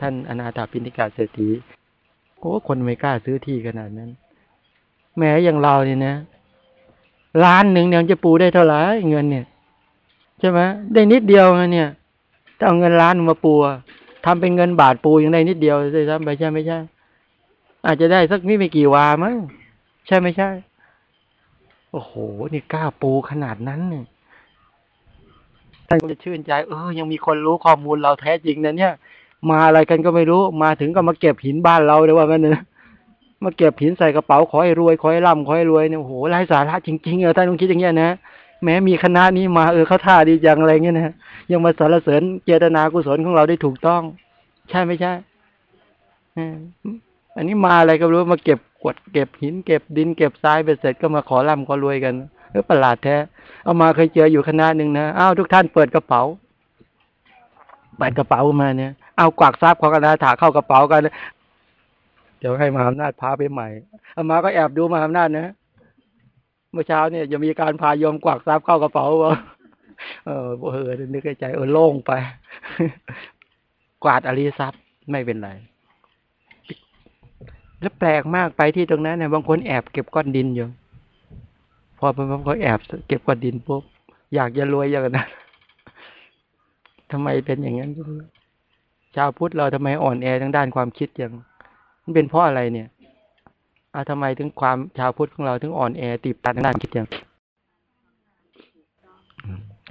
ท่านอนาถาปิณิกาเศรษฐีโอ้คนไม่กล้าซื้อที่ขนาดนั้น แม้อย่างเราเนี่ยนะล้านหนึ่งเนี่ยจะปูได้เท่าไหร่เงินเนี่ยใช่ไหมได้นิดเดียวเนี่ยถ้าเอาเงินล้านมาปูทำเป็นเงินบาทปูยังได้นิดเดียวเลยซ้ำไปใช่ไม่ใช่ อาจจะได้สักไม่ไม่กี่วามั้งใช่ไม่ใช่ โอ้โห นี่กล้าปูขนาดนั้นเนี่ยท่านก็จะชื่นใจ เออ ยังมีคนรู้ข้อมูลเราแท้จริงนะเนี่ย มาอะไรกันก็ไม่รู้ มาถึงก็มาเก็บหินบ้านเราเลยว่างั้นนะมาเก็บหินใส่กระเป๋าขอให้รวยขอให้ร่ำขอให้รวยเนี่ยโอ้โหไร้สาระจริงๆเออท่านต้องคิดอย่างเงี้ยนะแม้มีคณะนี้มาเออเขาท่าดีจังอะไรเงี้ยนะยังมาสรรเสริญเจตนากุศลของเราได้ถูกต้อง ใช่ไม่ใช่อันนี้มาอะไรก็รู้มาเก็บกวดเก็บหินเก็บดินเก็บทรายไปเสร็จก็มาขอร่ำขอรวยกันเออประหลาดแท้เอามาเคยเจออยู่คณะหนึ่งนะอ้าวทุกท่านเปิดกระเป๋าเปิดกระเป๋ามาเนี่ย เอากวักทรัพย์ของคณะถาเข้ากระเป๋ากัน เดี๋ยวให้มหาอำนาจพาไปใหม่เอามาก็แอบดูมหาอำนาจนะ เมื่อเช้าเนี่ยยังมีการพายมกวักทรัพย์เข้ากระเป๋าบ่เออเออนึกในใจเออโล่งไป กวาดอริทรัพย์ไม่เป็นไรแล้วแปลกมากไปที่ตรงนั้นเนี่ยบางคนแอบเก็บก้อนดินอยู่ พอบางคนแอบเก็บก้อนดินปุ๊บอยากจะรวยอย่างนั้นทำไมเป็นอย่างนั้น ชาวพุทธเราทำไมอ่อนแอทางด้านความคิดอย่างมันเป็นเพราะอะไรเนี่ยอาทำไมถึงความชาวพุทธของเราถึงอ่อนแอติดตันทางด้านคิดอย่าง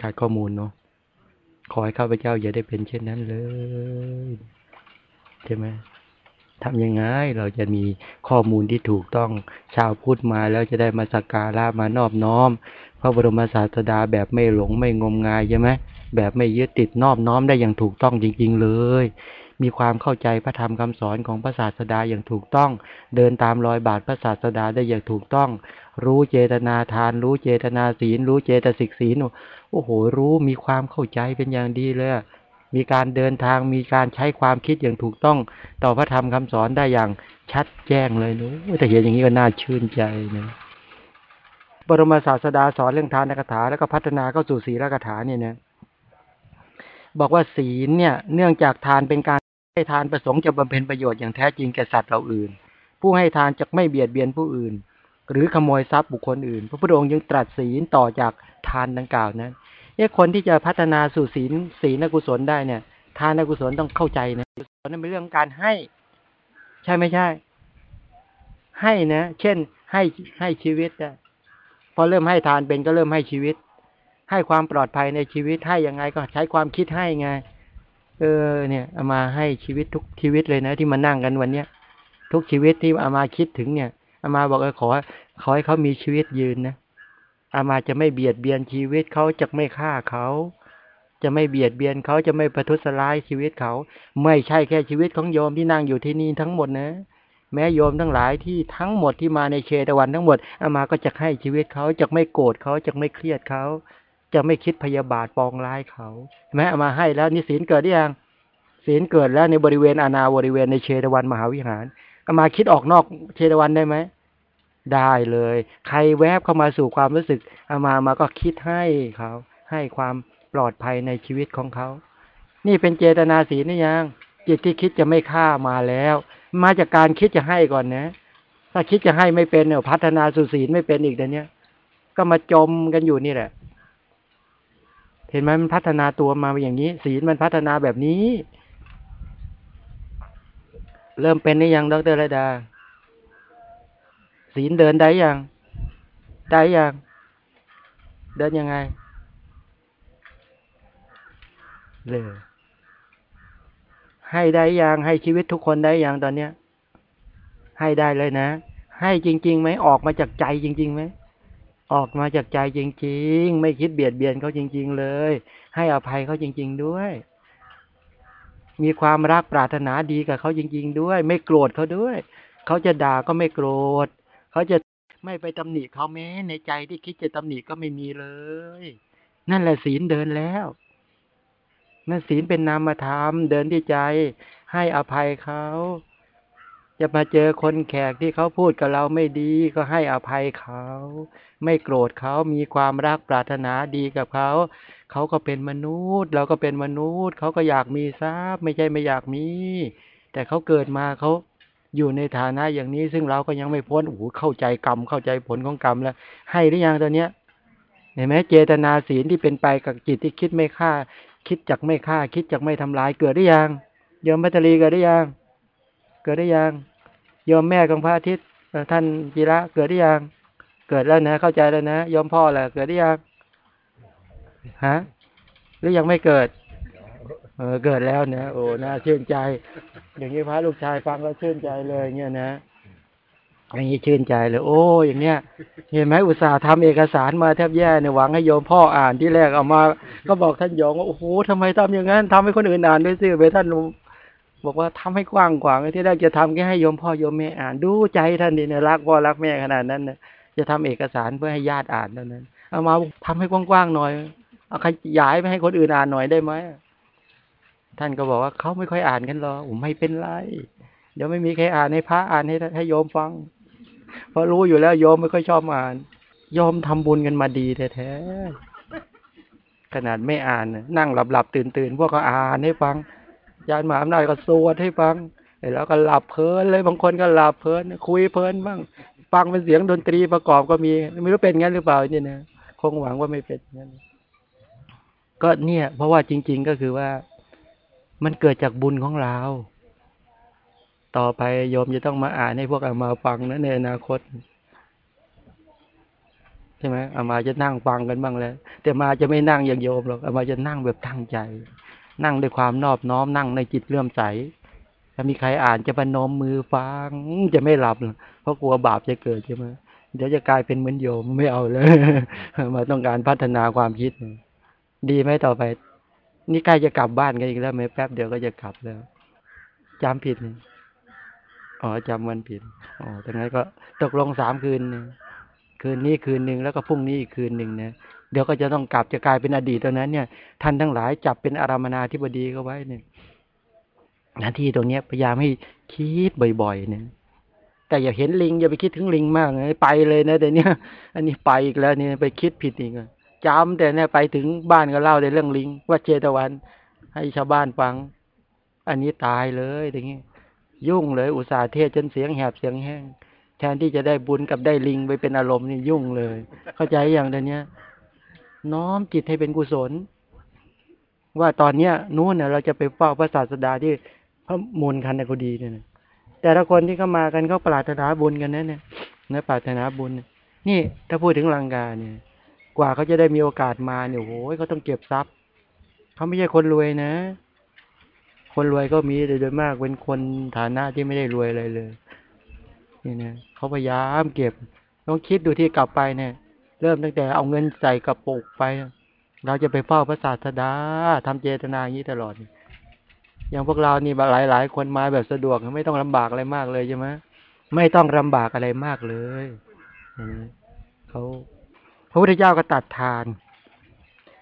ขาดข้อมูลเนาะขอให้ข้าพเจ้าอย่าได้เป็นเช่นนั้นเลยใช่ไหมทำยังไงเราจะมีข้อมูลที่ถูกต้องชาวพุทธมาแล้วจะได้มาสักการะมานอบน้อม พระบรมศาสดาแบบไม่หลงไม่งมงายใช่ไหม แบบไม่ยึดติดนอบน้อมได้อย่างถูกต้องจริง ๆ เลย มีความเข้าใจพระธรรมคำสอนของพระศาสดาอย่างถูกต้อง เดินตามรอยบาทพระศาสดาได้อย่างถูกต้อง รู้เจตนาทาน รู้เจตนาศีล รู้เจตสิกศีลโอ้โห รู้มีความเข้าใจเป็นอย่างดีเลยมีการเดินทางมีการใช้ความคิดอย่างถูกต้อง ต่อพระธรรมคำสอนได้อย่างชัดแจ้งเลยนู้แต่เห็นอย่างนี้ก็น่าชื่นใจนะบรมศาสดาสอนเรื่องทานกถาแล้วก็พัฒนาเข้าสู่ศีลกถาเนี่ยนะ บอกว่าศีลเนี่ย เนื่องจากทานเป็นการให้ทานประสงค์จะบำเพ็ญประโยชน์อย่างแท้จริงแก่สัตว์เราอื่น ผู้ให้ทานจะไม่เบียดเบียนผู้อื่น หรือขโมยทรัพย์บุคคลอื่น พระพุทธองค์ยังตรัสศีลต่อจากทานดังกล่าวนั้นเอ้คนที่จะพัฒนาสู่ศีลศีลกุศลได้เนี่ย ทานกุศลต้องเข้าใจนะกุศลนั้นเป็นเรื่องการให้ ใช่ไม่ใช่ ให้นะ เช่นให้ให้ชีวิตได้พอเริ่มให้ทานเป็นก็เริ่มให้ชีวิต ให้ความปลอดภัยในชีวิตให้ยังไงก็ใช้ความคิดให้ไง เออ เนี่ยเอามาให้ชีวิตทุกชีวิตเลยนะ ที่มานั่งกันวันเนี้ยทุกชีวิตที่เอามาคิดถึงเนี่ยเอามาบอกเออขอขอให้เขามีชีวิตยืนนะอามาจะไม่เบียดเบียนชีวิตเขาจะไม่ฆ่าเขา จะไม่เบียดเบียนเขาจะไม่ประทุษร้ายชีวิตเขา ไม่ใช่แค่ชีวิตของโยมที่นั่งอยู่ที่นี่ทั้งหมดนะ แม้โยมทั้งหลายที่ทั้งหมดที่มาในเชตวันทั้งหมดอามาก็จะให้ชีวิตเขาจะไม่โกรธเขาจะไม่เครียดเขา จะไม่คิดพยาบาทปองร้ายเขาแม้อามาให้แล้วนี่ศีลเกิดได้ยังศีลเกิดแล้วในบริเวณอาณาบริเวณในเชตวันมหาวิหารเอามาคิดออกนอกเชตวันได้ไหมได้เลย ใครแวบเข้ามาสู่ความรู้สึกอามามาก็คิดให้เขาให้ความปลอดภัยในชีวิตของเขา นี่เป็นเจตนาสีลนี่ยัง จิตที่คิดจะไม่ฆ่ามาแล้ว มาจากการคิดจะให้ก่อนนะ ถ้าคิดจะให้ไม่เป็นเนี่ยพัฒนาสู่ศีลไม่เป็นอีกเดี๋ยวนี้ก็มาจมกันอยู่นี่แหละ เห็นไหมมันพัฒนาตัวมาอย่างนี้ ศีลมันพัฒนาแบบนี้ เริ่มเป็นได้ยังดรระดา ศีลเดินได้ยัง ได้ยัง เดินยังไง เลยให้ได้ยังให้ชีวิตทุกคนได้ยังตอนเนี้ย ให้ได้เลยนะ ให้จริงๆไหมออกมาจากใจจริงๆไหม ออกมาจากใจจริง ๆ ไม่คิดเบียดเบียนเขาจริง ๆ เลย ให้อภัยเขาจริง ๆ ด้วย มีความรักปรารถนาดีกับเขาจริง ๆ ด้วย ไม่โกรธเขาด้วย เขาจะด่าก็ไม่โกรธ เขาจะไม่ไปตำหนิเขาแม้ ในใจที่คิดจะตำหนิก็ไม่มีเลย นั่นแหละศีลเดินแล้วนั่นศีลเป็นนามธรรมเดินที่ใจ ให้อภัยเขา จะมาเจอคนแขกที่เขาพูดกับเราไม่ดีก็ให้อภัยเขา ไม่โกรธเขามีความรักปรารถนาดีกับเขา เขาก็เป็นมนุษย์ เราก็เป็นมนุษย์ เขาก็อยากมีทรัพย์ ไม่ใช่ไม่อยากมี แต่เขาเกิดมาเขาอยู่ในฐานะอย่างนี้ ซึ่งเราก็ยังไม่พ้นโอ้โหเข้าใจกรรมเข้าใจผลของกรรมแล้ว ให้หรือยังตอนเนี้ยเห็นไหมเจตนาศีลที่เป็นไปกับจิตที่คิดไม่ฆ่า คิดจักไม่ฆ่า คิดจักไม่ทำลายเกิดหรือยังยอมพัตรีเกิดหรือยังเกิดหรือยัง ยอมแม่ของพระอาทิตย์ท่านจีระเกิดหรือยังเกิดแล้วนะ เข้าใจแล้วนะยอมพ่อแหละเกิดหรือยังฮะหรือยังไม่เกิด เออเกิดแล้วนะโอ้น่าชื่นใจ อย่างนี้พระลูกชายฟังแล้วชื่นใจเลยเงี้ยนะอย่างนี้ชื่นใจเลย โอ้อย่างเนี้ยเห็นไหมอุตส่าห์ทำเอกสารมาแทบแย่เนี่ยหวังให้โยมพ่ออ่านที่แรกเอามา ก็บอกท่านโยมว่าโอ้โหทำไมทำอย่างนั้นทำให้คนอื่นอ่านด้วยสิไปท่าน บอกว่าทำให้กว้างกว่าที่แรกจะทำแค่ให้โยมพ่อโยมแม่อ่าน ดูใจท่านนี่เนี่ยรักพ่อรักแม่ขนาดนั้นนะจะทำเอกสารเพื่อให้ญาติอ่านเท่านั้น เอามาทำให้กว้างๆหน่อยเอาขยายไปให้คนอื่นอ่านหน่อยได้ไหมท่านก็บอกว่าเขาไม่ค่อยอ่านกันหรอกผมไม่เป็นไรเดี๋ยวไม่มีใครอ่านให้พระอ่านให้ให้โยมฟัง เพราะรู้อยู่แล้วโยมไม่ค่อยชอบอ่านโยมทำบุญกันมาดีแท้ๆขนาดไม่อ่านนั่งหลับหลับตื่นตื่นพวกก็อ่านให้ฟัง ยานมหาอำนาจก็สวดให้ฟังแล้วก็หลับเพลินเลยบางคนก็หลับเพลินคุยเพลินบ้างฟังเป็นเสียงดนตรีประกอบก็มี ไม่รู้เป็นงั้นหรือเปล่าเนี่ยนะคงหวังว่าไม่เป็นงั้นก็เนี่ย เพราะว่าจริง ๆก็คือว่ามันเกิดจากบุญของเรา ต่อไปโยมจะต้องมาอ่านให้พวกอามาฟังนะในอนาคตใช่ไหมอามาจะนั่งฟังกันบ้างแล้ว แต่มาจะไม่นั่งอย่างโยมหรอกอามาจะนั่งแบบตั้งใจ นั่งด้วยความนอบน้อมนั่งในจิตเลื่อมใส ถ้ามีใครอ่านจะปนมมือฟังจะไม่หลับ เพราะกลัวบาปจะเกิดใช่ไหมเดี๋ยวจะกลายเป็นเหมือนโยมไม่เอาเลยมาต้องการพัฒนาความคิด ดีไหมต่อไป นี่ใกล้จะกลับบ้านกันอีกแล้วไหมแป๊บเดียวก็จะกลับแล้วจำผิดอ๋อจำวันผิดอ๋อดังนั้นก็ตกลงสามคืน คืนนี้คืนหนึ่งแล้วก็พรุ่งนี้อีกคืนหนึ่งนะ เดี๋ยวก็จะต้องกลับจะกลายเป็นอดีตตอนนั้น เนี่ย ท่านทั้งหลายจับเป็นอารามนาธิบดีก็ไว้เนี่ย หน้าที่ตรงเนี้ยพยายามให้คิดบ่อย ๆ เนี่ย แต่อย่าเห็นลิง อย่าไปคิดถึงลิงมากเลยไปเลยนะแต่เนี้ยอันนี้ไปอีกแล้วเนี่ยไปคิดผิดอีกจำแต่เนี่ยไปถึงบ้านก็เล่าในเรื่องลิง ว่าเจตวัน ให้ชาวบ้านฟัง อันนี้ตายเลยอย่างนี้ยุ่งเลยอุตสาห์เทศจนเสียงแหบเสียงแห้งแทนที่จะได้บุญกับได้ลิงไปเป็นอารมณ์นี่ยุ่งเลย เข้าใจอย่างเดี๋ยวนี้ น้อมจิตให้เป็นกุศล ว่าตอนเนี้ยนู้นเนี่ยเราจะไปเฝ้าพระศาสดาที่พระมูลคันในกุดีเนี่ยแต่ละคนที่เข้ามากันเขาปรารถนาบุญกันนะเนี่ยนะปรารถนาบุญ นี่ถ้าพูดถึงลังกาเนี่ย กว่าเขาจะได้มีโอกาสมาเนี่ยโอ้ยเขาต้องเก็บทรัพย์เขาไม่ใช่คนรวยนะ คนรวยก็มีแต่โดยมากเป็นคนฐานะที่ไม่ได้รวยอะไรเลยนี่นะเขาพยายามเก็บต้องคิดดูที่กลับไปเนี่ย เริ่มตั้งแต่เอาเงินใส่กระปุกไป เราจะไปเฝ้าพระศาสดาทำเจตนาอย่างนี้ตลอด อย่างพวกเรานี่หลายหลายคนมาแบบสะดวกไม่ต้องลำบากอะไรมากเลยใช่ไหมไม่ต้องลำบากอะไรมากเลยเขาพระพุทธเจ้าก็ตัดทาน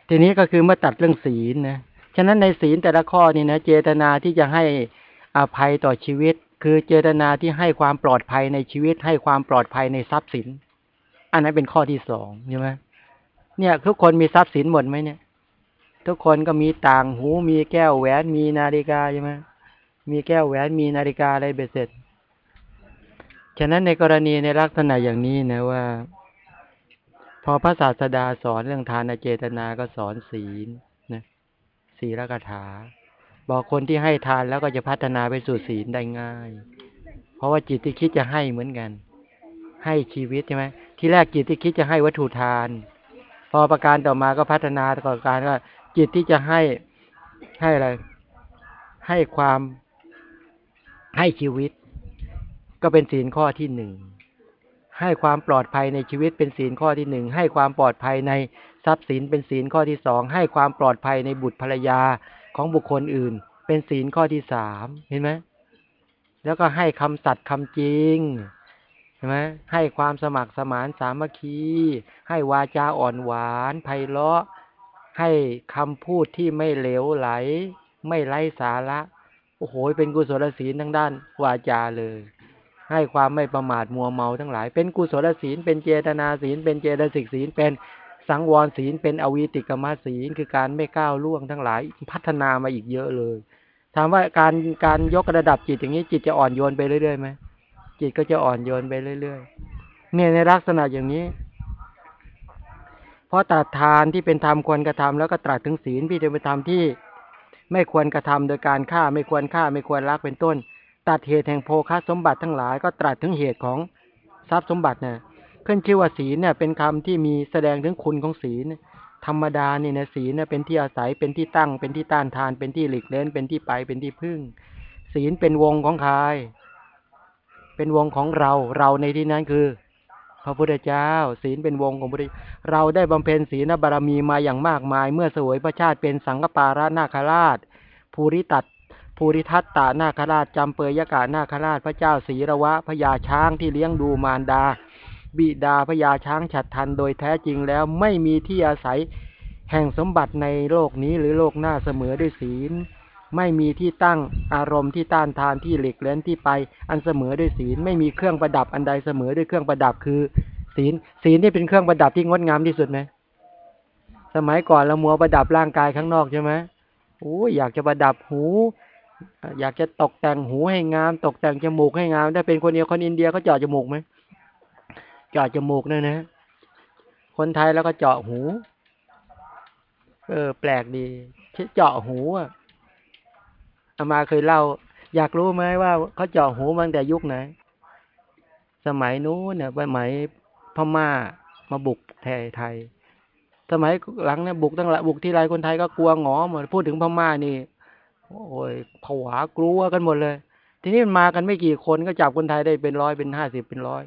ทีนี้ก็คือเมื่อตัดเรื่องศีลนะฉะนั้นในศีลแต่ละข้อนี่นะเจตนาที่จะให้อภัยต่อชีวิต คือเจตนาที่ให้ความปลอดภัยในชีวิต ให้ความปลอดภัยในทรัพย์สิน อันนั้นเป็นข้อที่สองใช่ไหมเนี่ย ทุกคนมีทรัพย์สินหมดไหมเนี่ย ทุกคนก็มีต่างหู มีแก้วแหวนมีนาฬิกาใช่ไหมมีแก้วแหวนมีนาฬิกาอะไรเบ็ดเสร็จ ฉะนั้นในกรณีในลักษณะอย่างนี้นะว่า พอพระศาสดาสอนเรื่องทานเจตนาก็สอนศีลนะศีลกถา บอกคนที่ให้ทานแล้วก็จะพัฒนาไปสู่ศีลได้ง่าย เพราะว่าจิตที่คิดจะให้เหมือนกัน ให้ชีวิตใช่ไหมที่แรกจิตที่คิดจะให้วัตถุทาน พอประการต่อมาก็พัฒนาต่อการว่าจิตที่จะให้ให้อะไร ให้ความให้ชีวิต ก็เป็นศีลข้อที่หนึ่งให้ความปลอดภัยในชีวิตเป็นศีลข้อที่หนึ่งให้ความปลอดภัยในทรัพย์สินเป็นศีลข้อที่สองให้ความปลอดภัยในบุตรภรรยาของบุคคลอื่น เป็นศีลข้อที่สามเห็นไหมแล้วก็ให้คำสัตย์คำจริง เห็นไหมให้ความสมัครสมานสามัคคี ให้วาจาอ่อนหวานไพเราะ ให้คำพูดที่ไม่เหลวไหล ไม่ไร้สาระ โอ้โห เป็นกุศลศีลทั้งด้านวาจาเลย ให้ความไม่ประมาทมัวเมาทั้งหลาย เป็นกุศลศีล เป็นเจตนาศีล เป็นเจตสิกศีล เป็นสังวรศีล เป็นอวีติกรรมศีล คือการไม่ก้าวล่วงทั้งหลาย พัฒนามาอีกเยอะเลย ถามว่าการการยกระดับจิตอย่างนี้จิตจะอ่อนโยนไปเรื่อยๆไหม จิตก็จะอ่อนโยนไปเรื่อยๆ เนี่ยในลักษณะอย่างนี้ เพราะตัดทานที่เป็นธรรมควรกระทำแล้วก็ตรัสถึงศีลพี่จะไปทำที่ไม่ควรกระทำโดยการฆ่าไม่ควรฆ่าไม่ควรลักเป็นต้น ตัดเหตุแห่งโภคสมบัติทั้งหลาย ก็ตรัสถึงเหตุของทรัพย์สมบัติเนี่ยขึ้นชื่อว่าศีลเนี่ยเป็นคำที่มีแสดงถึงคุณของศีลธรรมดานี่นะศีลเนี่ยเป็นที่อาศัยเป็นที่ตั้งเป็นที่ต้านทานเป็นที่หลีกเล่นเป็นที่ไปเป็นที่พึ่ง ศีลเป็นวงของใคร เป็นวงของเรา เราในที่นั้นคือ พระพุทธเจ้า ศีลเป็นวงของพุทธเราได้บำเพ็ญศีลบารมีมาอย่างมากมาย เมื่อสวยพระชาติเป็นสังฆปารานาคราช ภูริตัดภูริทัตตานาคราชจำเปยยกานาคราชพระเจ้าศรีระวะพญาช้างที่เลี้ยงดูมารดา บิดาพญาช้างฉัดทันโดยแท้จริงแล้วไม่มีที่อาศัยแห่งสมบัติในโลกนี้หรือโลกหน้าเสมอด้วยศีล ไม่มีที่ตั้งอารมณ์ที่ต้านทานที่เหล็กเล่นที่ไป อันเสมอด้วยศีลไม่มีเครื่องประดับอันใดเสมอด้วยเครื่องประดับคือ ศีลศีลนี่เป็นเครื่องประดับที่งดงามที่สุดไหมสมัยก่อนเรามัวประดับร่างกายข้างนอกใช่ไหมโอ้อยากจะประดับหู อยากจะตกแต่งหูให้งาม ตกแต่งจมูกให้งามถ้าเป็นคนเดียวคนอินเดียเขาเจาะจมูกไหมเจาะจมูกเนี่ยนะ คนไทยแล้วก็เจาะหู เออ แปลกดีเจาะหูอะ อามาเคยเล่า อยากรู้ไหมว่าเขาเจาะหูตั้งแต่ยุคไหน สมัยนู้นเนี่ยสมัยพม่ามาบุกไทไทย สมัยหลังเนี่ยบุกตั้งละบุกที่ไรคนไทยก็กลัวหงอหมดพูดถึงพม่านี่โอ้ยผวากลัวกันหมดเลย ทีนี้มันมากันไม่กี่คนก็จับคนไทยได้เป็นร้อยเป็นห้าสิบเป็นร้อย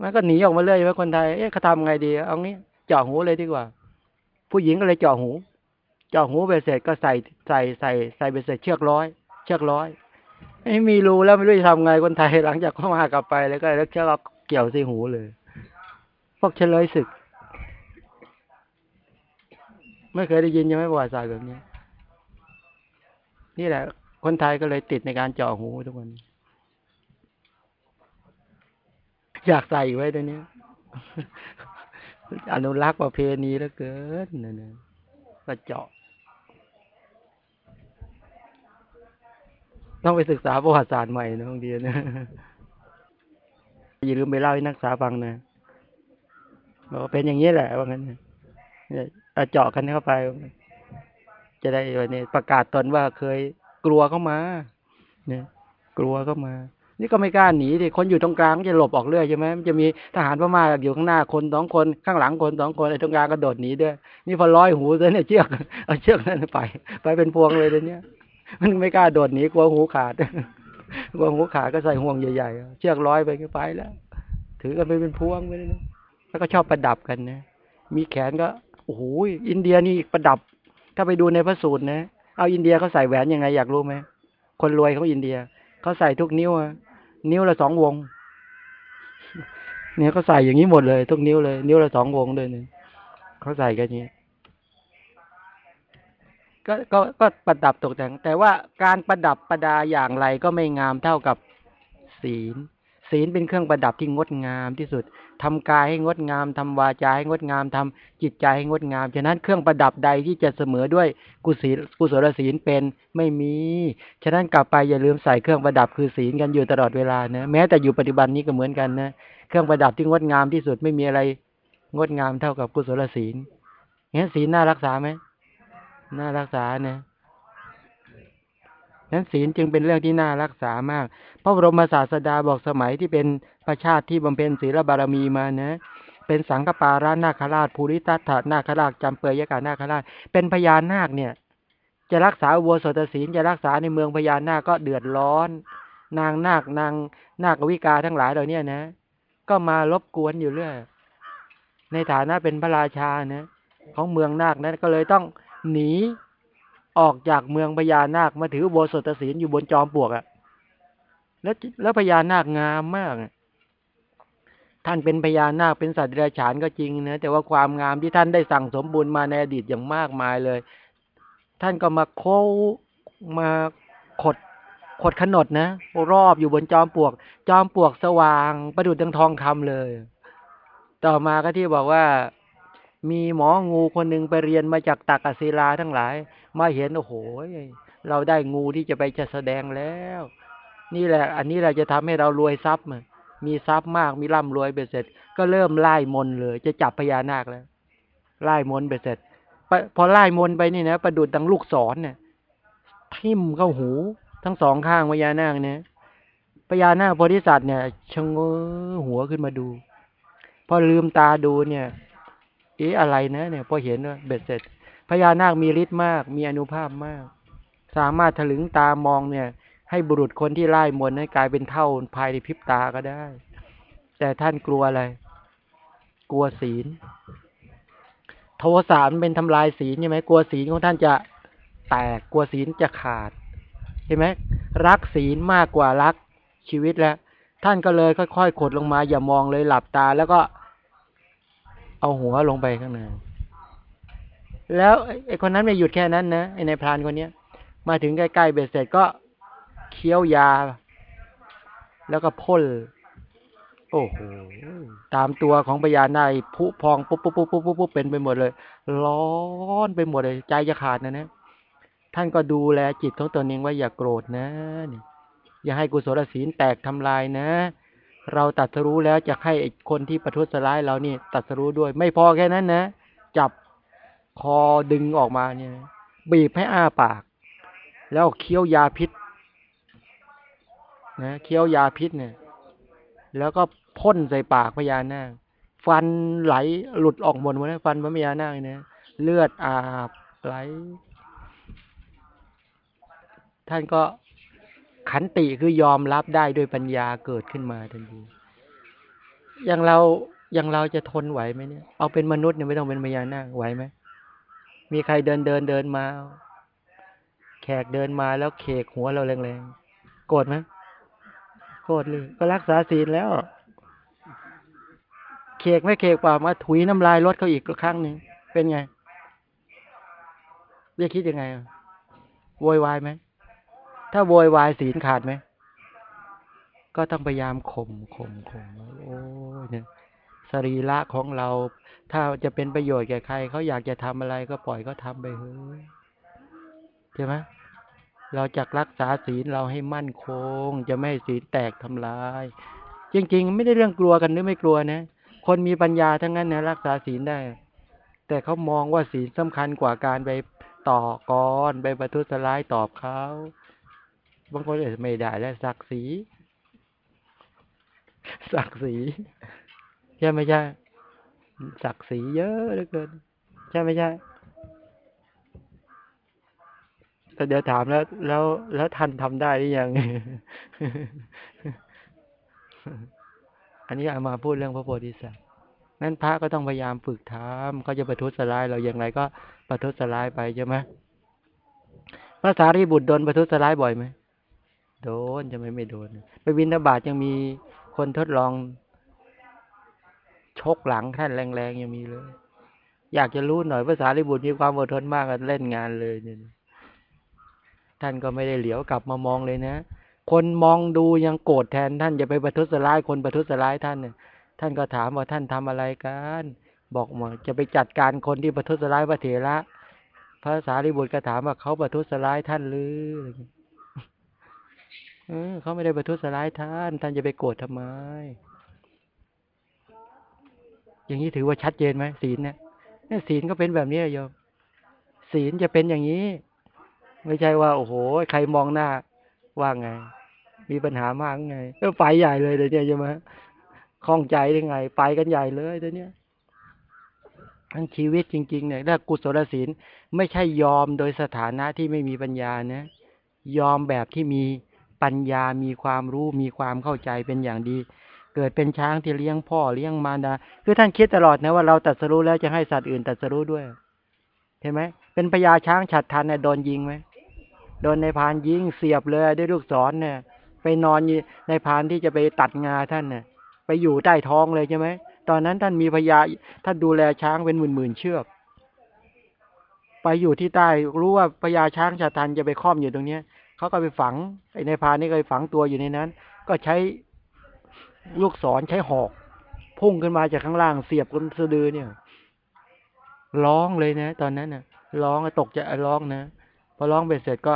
มันก็หนีออกมาเรื่อยว่าคนไทย เอ๊ะเขาทำไงดี เอางี้เจาะหูเลยดีกว่า ผู้หญิงก็เลยเจาะหู เจาะหูไปเสร็จก็ใส่ใส่ใส่ใส่ไปเสร็จเชือกร้อย เชือกร้อยไม่มีรูแล้วไม่รู้จะทำไงคนไทยหลังจากเข้ามากลับไปแล้วก็แล้วเชือกเกี่ยวใส่หูเลย พวกเฉลยศึก ไม่เคยได้ยินยังไม่ประวัติศาสตร์แบบนี้ นี่แหละ คนไทยก็เลยติดในการเจาะหูทุกคนอยากใส่ไว้ตัวนี้อนุรักษ์ประเพณีแล้วเกินนะนะก็เจาะ ต้องไปศึกษาประวัติศาสตร์ใหม่นะบางทีนะอย่าลืมไปเล่าให้นักศึกษาฟังนะบอกเป็นอย่างนี้แหละว่างั้นเนี่ยเจาะกันเข้าไป จะได้วันนี้ประกาศตนว่าเคยกลัวเข้ามา เนี่ย กลัวเข้ามา นี่ก็ไม่กล้าหนีดิคนอยู่ตรงกลางจะหลบออกเรื่อยใช่ไหมมันจะมีทหารพม่าอยู่ข้างหน้าคนสองคนข้างหลังคนสองคนไอ้ตรงกลางก็โดดหนีด้วย นี่พอร้อยหูซะเนี่ยเชือกเอาเชือกนั่นไป ไปเป็นพวงเลยเดี๋ยวนี้ มันไม่กล้าโดดหนีกลัวหูขาดกลัวหูขาดก็ใส่ห่วงใหญ่ๆ เชือกร้อยไปก็ไปแล้ว ถือกันไปเป็นพวงไปเลยแล้วก็ชอบประดับกันนะ มีแขนก็โอ้โหอินเดียนี่ประดับ ถ้าไปดูในพระสูตรนะ เอาอินเดียเขาใส่แหวนยังไงอยากรู้ไหมคนรวยเขาอินเดียเขาใส่ทุกนิ้วนิ้วละสองวง เนี่ยเขาใส่อย่างนี้หมดเลย ทุกนิ้วเลย นิ้วละสองวงเลยเนี่ยเขาใส่กันอย่างนี้ ก็ก็ก็ประดับตกแต่ง แต่ว่าการประดับประดาอย่างไรก็ไม่งามเท่ากับศีล ศีลเป็นเครื่องประดับที่งดงามที่สุดทำกายให้งดงามทำวาจาให้งดงามทำจิตใจให้งดงาม ฉะนั้นเครื่องประดับใดที่จะเสมอด้วยกุศลกุศลศีลเป็นไม่มี ฉะนั้นกลับไปอย่าลืมใส่เครื่องประดับคือศีลกันอยู่ตลอดเวลานะแม้แต่อยู่ปัจจุบันนี้ก็เหมือนกันนะเครื่องประดับที่งดงามที่สุดไม่มีอะไร งดงามเท่ากับกุศลศีลงั้นศีลน่ารักษาไหม น่ารักษาเนะนั้นศีลจึงเป็นเรื่องที่น่ารักษามาก พระบรมศาสดาบอกสมัยที่เป็นประชาติที่บำเพ็ญศีลบารมีมานะ เป็นสังฆปารานาคราชภูริตัตถนาคราชจำเปยยกานาคราช เป็นพญานาคเนี่ย จะรักษาอุโสถศีลจะรักษาในเมืองพญานาคก็เดือดร้อน นางนาคนางนาควิกาทั้งหลายเหล่านี้นะ ก็มารบกวนอยู่เรื่อยในฐานะเป็นพระราชานะ ของเมืองนาคนั้นก็เลยต้อง หนีออกจากเมืองพญานาคมาถือโบสถศีลอยู่บนจอมปลวกอะ่ะ แล้วแล้วพญานาคงามมาก ท่านเป็นพญานาคเป็นสัตว์เดรัจฉานก็จริงนะแต่ว่าความงามที่ท่านได้สั่งสมบูรณ์มาในอดีตอย่างมากมายเลย ท่านก็มาโคมาขดขดขนดนะรอบอยู่บนจอมปลวก จอมปลวกสว่าง ประดุจดังทองคำเลย ต่อมาก็ที่บอกว่า มีหมองูคนหนึ่งไปเรียนมาจากตักศิลาทั้งหลาย มาเห็นโอ้โหเราได้งูที่จะไปจะแสดงแล้ว นี่แหละ อันนี้แหละจะทำให้เรารวยทรัพย์มีทรัพย์มากมีร่ำรวยเบ็ดเสร็จ ก็เริ่มไล่มนเลย จะจับพญานาคแล้วไล่มนเบ็ดเสร็จพอไล่มนไปนี่นะประดุดดังลูกศรเนี่ยทิ่มเข้าหู ทั้งสองข้างพญานาคเนี่ยพญานาคโพธิสัตว์เนี่ยชะเง้อหัวขึ้นมาดู พอลืมตาดูเนี่ย เอ๊ะอะไรนะเนี่ย พอเห็นว่าเบ็ดเสร็จพญานาคมีฤทธิ์มาก มีอนุภาพมาก สามารถถลึงตามองเนี่ย ให้บุรุษคนที่ไล่มนให้กลายเป็นเท่าภายในพริบตาก็ได้ แต่ท่านกลัวอะไร กลัวศีล โทสะมันเป็นทำลายศีลใช่ไหมกลัวศีลของท่านจะแตกกลัวศีลจะขาดเห็นไหมรักศีลมากกว่ารักชีวิตแล้วท่านก็เลยค่อยๆขดลงมาอย่ามองเลยหลับตา แล้วก็ เอาหัวลงไปข้างในแล้วไอ้คนนั้นไม่หยุดแค่นั้นนะไอ้ในพรานคนเนี้ย มาถึงใกล้ๆเบ็ดเสร็จก็เคี้ยวยา แล้วก็พ่นโอ้โหตามตัวของพญานาคผุพองปุ๊บปุ๊บปุ๊บปุ๊บปุ๊บปุ๊บเป็นไปหมดเลย ร้อนไปหมดเลย ใจจะขาดนะนะท่านก็ดูแลจิตของตนเองว่าอย่าโกรธนะนี่อย่าให้กุศลศีลแตกทำลายนะ เราตัดสรู้แล้วจะให้คนที่ประทุษร้ายเรานี่ตัดสรู้ด้วย ไม่พอแค่นั้นนะ จับคอดึงออกมาเนี่ย บีบให้อ้าปาก แล้วเคี้ยวยาพิษนะเคี้ยวยาพิษเนี่ย แล้วก็พ่นใส่ปากพญานาคฟันไหลหลุดออกหมดหมดนะฟันพระพญานาคเนี่ยเลือดอาบไหล ท่านก็ ขันติคือยอมรับได้ด้วยปัญญาเกิดขึ้นมาทันที อย่างเราอย่างเราจะทนไหวไหมเนี่ย เอาเป็นมนุษย์เนี่ยไม่ต้องเป็นพญานาคไหวไหม มีใครเดินเดินเดินมา แขกเดินมาแล้วเคกหัวเราแรงๆ โกรธไหมโกรธเลย ก็รักษาศีลแล้วเคกไม่เคกกว่ามาถุยน้ำลายรถเขาอีกครั้งหนึ่งเป็นไงเรียกคิดยังไงโวยวายไหม ถ้าโวยวายศีลขาดไหม ก็ต้องพยายามข่มข่มข่มโอ้ยเนี่ยสรีระของเรา ถ้าจะเป็นประโยชน์แก่ใครเขาอยากจะทำอะไรก็ปล่อยก็ทำไปเถอะใช่ไหมเราจะรักษาศีลเราให้มั่นคง จะไม่ให้ศีลแตกทำลาย จริง ๆ ไม่ได้เรื่องกลัวกันหรือไม่กลัวนะคนมีปัญญาทั้งนั้นนะรักษาศีลได้ แต่เขามองว่าศีลสำคัญกว่าการไปต่อกรไปประทุษร้ายตอบเขา บางคนอาจจะไม่ได้แล้วศักดิ์ศรีศักดิ์ศรีใช่ไหมใช่ศักดิ์ศรีเยอะเหลือเกินใช่ไหมใช่แต่เดี๋ยวถามแล้ว แล้วแล้วท่านทำได้หรือยัง อันนี้เอามาพูดเรื่องพระโพธิสัตว์นั้นพระก็ต้องพยายามฝึกทำเขาจะประทุษร้ายเราอย่างไรก็ประทุษร้ายไปใช่ไหมพระสารีบุตรโดนประทุษร้ายบ่อยไหม โดนจะไม่ไม่โดน ไปวินทบาทยังมีคนทดลอง ชกหลังท่านแรงๆยังมีเลย อยากจะรู้หน่อยภาษาลิบุตรมีความอดทนมากเล่นงานเลยเนี่ยท่านก็ไม่ได้เหลียวกลับมามองเลยนะ คนมองดูยังโกรธแทนท่านอย่าไปประทุษร้ายคนประทุษร้ายท่านเนี่ยท่านก็ถามว่าท่านทำอะไรกัน บอกว่าจะไปจัดการคนที่ประทุษร้ายพระเถระพระสารีบุตรก็ถามว่าเขาประทุษร้ายท่านหรือ เออเขาไม่ได้ประทุษร้ายท่าน ท่านจะไปโกรธทำไม อย่างนี้ถือว่าชัดเจนไหมศีลเนี่ยเนี่ยศีลก็เป็นแบบนี้โยมศีลจะเป็นอย่างนี้ ไม่ใช่ว่า โอ้โห ใครมองหน้า ว่าไง มีปัญหามากไงก็ไปใหญ่เลยเดี๋ยวนี้ใช่ไหมคล่องใจยังไง ไปกันใหญ่เลยเดี๋ยวนี้ทั้งชีวิตจริง ๆ เนี่ยถ้ากุศลศีลไม่ใช่ยอมโดยสถานะที่ไม่มีปัญญานะ ยอมแบบที่มี ปัญญามีความรู้มีความเข้าใจเป็นอย่างดี เกิดเป็นช้างที่เลี้ยงพ่อเลี้ยงมารดาคือท่านคิดตลอดนะว่าเราตัดสรู้แล้วจะให้สัตว์อื่นตัดสรู้ด้วยเห็นไหมเป็นพญาช้างฉัดทันเนี่ยโดนยิงไหมโดนในพานยิงเสียบเลยด้วยลูกศรเนี่ย ไปนอนในพานที่จะไปตัดงาท่านเนี่ยไปอยู่ใต้ท้องเลยใช่ไหมตอนนั้นท่านมีพญาท่านดูแลช้างเป็นหมื่นๆเชือกไปอยู่ที่ใต้รู้ว่าพญาช้างชาตันจะไปค้อมอยู่ตรงเนี้ย เขาก็ไปฝังไอ้ในพานนี่ก็ไปฝังตัวอยู่ในนั้น ก็ใช้ลูกศรใช้หอก พุ่งขึ้นมาจากข้างล่างเสียบบนสะดือเนี่ย ร้องเลยนะ ตอนนั้นน่ะ ร้องตกใจร้องนะพอร้องไปเสร็จก็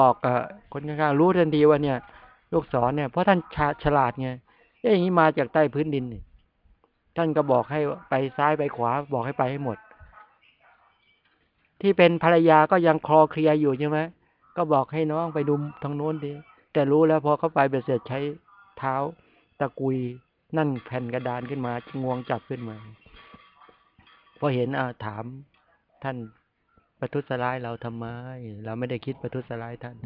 บอกกับคนข้างๆรู้ทันทีว่าเนี่ย ลูกศรเนี่ยเพราะท่านฉาฉลาดไงเอ๊ะอย่างนี้มาจากใต้พื้นดินนี่ท่านก็บอกให้ไปซ้ายไปขวาบอกให้ไปให้หมด ที่เป็นภรรยาก็ยังคลอเคลียอยู่ใช่ไหม ก็บอกให้น้องไปดูทางโน้นดีแต่รู้แล้วพอเข้าไปเบ็ดเสร็จใช้เท้าตะกุยนั่นแผ่นกระดานขึ้นมางวงจับขึ้นมาพอเห็นอ่าถามท่านประทุษร้ายเราทำไม เราไม่ได้คิดประทุษร้ายท่าน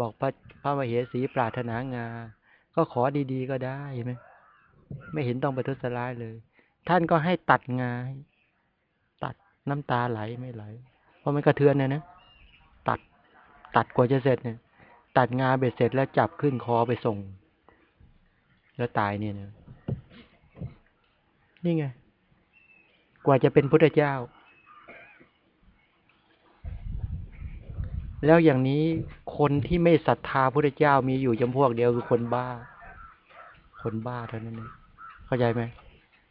บอกพระพระมเหสีปรารถนางา ก็ขอดีๆก็ได้ไหมไม่เห็นต้องประทุษร้ายเลย ท่านก็ให้ตัดงาตัดน้ำตาไหลไม่ไหล เพราะมันกระเทือนเนี่ยนะ ตัดกว่าจะเสร็จเนี่ย ตัดงาเบ็ดเสร็จแล้วจับขึ้นคอไปส่ง แล้วตายเนี่ยนะนี่ไง กว่าจะเป็นพุทธเจ้า แล้วอย่างนี้คนที่ไม่ศรัทธาพุทธเจ้ามีอยู่จำพวกเดียวคือคนบ้า คนบ้าเท่านั้นเองเข้าใจไหม